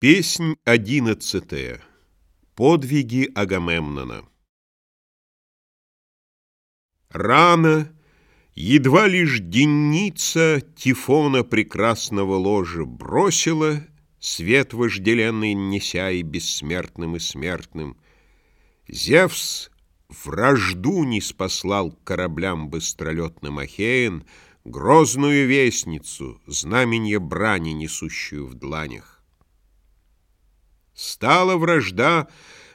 Песнь одиннадцатая. Подвиги Агамемнона. Рано, едва лишь денница Тифона прекрасного ложа бросила, Свет вожделенный неся и бессмертным, и смертным. Зевс вражду не спаслал кораблям быстролетным Ахеен Грозную вестницу, знаменье брани, несущую в дланях. Стала вражда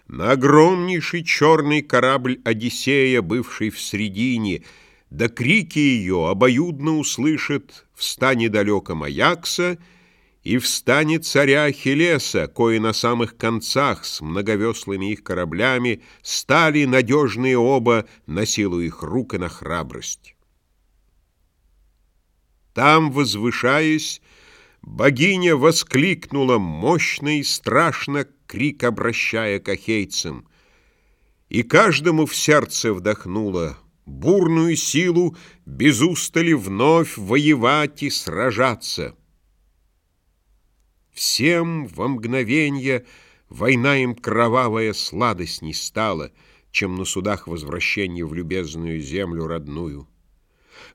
на огромнейший черный корабль Одиссея, бывший в средине, да крики ее обоюдно услышит в стане далеком Аякса и в стане царя Ахиллеса, кое на самых концах с многовеслыми их кораблями стали надежные оба на силу их рук и на храбрость. Там, возвышаясь, Богиня воскликнула мощно и страшно, крик обращая к ахейцам, и каждому в сердце вдохнула бурную силу без устали вновь воевать и сражаться. Всем во мгновенье война им кровавая сладость не стала, чем на судах возвращение в любезную землю родную.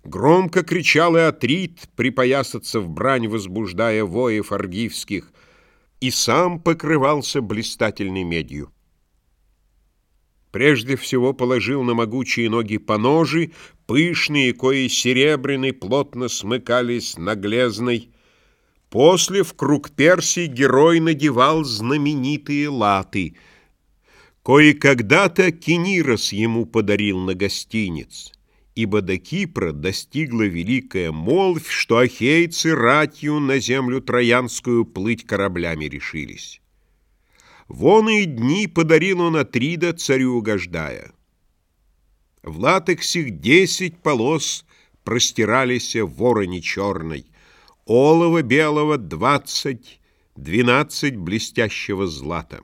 Громко кричал и Атрит, припоясаться в брань, возбуждая воев аргивских, и сам покрывался блистательной медью. Прежде всего положил на могучие ноги поножи, пышные, кои серебряной плотно смыкались на глезной. После в круг персий герой надевал знаменитые латы, кои когда-то Кенирос ему подарил на гостиниц ибо до Кипра достигла великая молвь, что ахейцы ратью на землю троянскую плыть кораблями решились. Вон и дни подарил он Атрида, царю угождая. В латексих десять полос простирались в вороне черной, олова белого двадцать, двенадцать блестящего злата.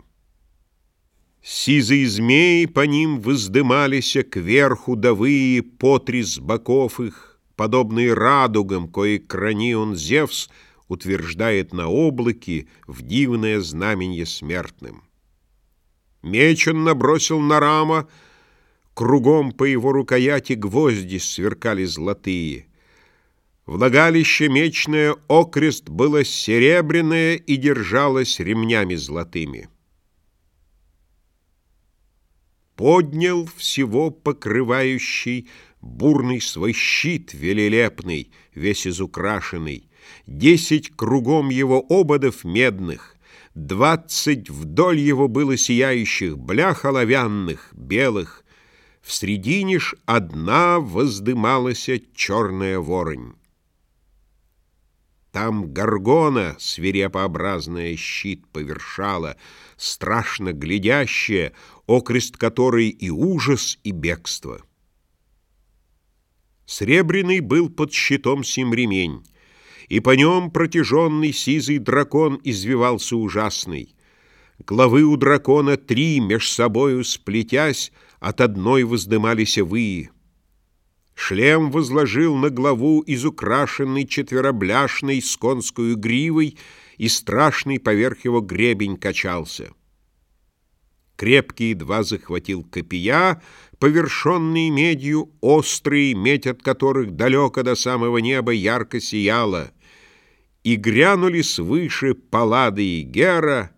Сизые змеи по ним воздымались Кверху давые потрис боков их, Подобные радугам, кои крани он Зевс Утверждает на облаке В дивное знаменье смертным. Меч он набросил на рама, Кругом по его рукояти гвозди сверкали золотые. Влагалище мечное окрест было серебряное И держалось ремнями золотыми поднял всего покрывающий бурный свой щит велелепный, весь изукрашенный, десять кругом его ободов медных, двадцать вдоль его было сияющих блях оловянных, белых, в средине ж одна воздымалась черная воронь. Там горгона, свирепообразная, щит повершала, страшно глядящая, окрест которой и ужас, и бегство. Сребряный был под щитом сим ремень, и по нем протяженный сизый дракон извивался ужасный. Главы у дракона три, меж собою сплетясь, от одной воздымались выи. Шлем возложил на главу изукрашенный четверобляшной с конскую гривой, и страшный поверх его гребень качался. Крепкие два захватил копия, повершенные медью, острые, медь от которых далеко до самого неба ярко сияла, и грянули свыше Паллады и Гера,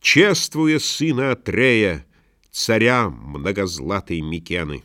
чествуя сына Атрея, царя многозлатой Микены.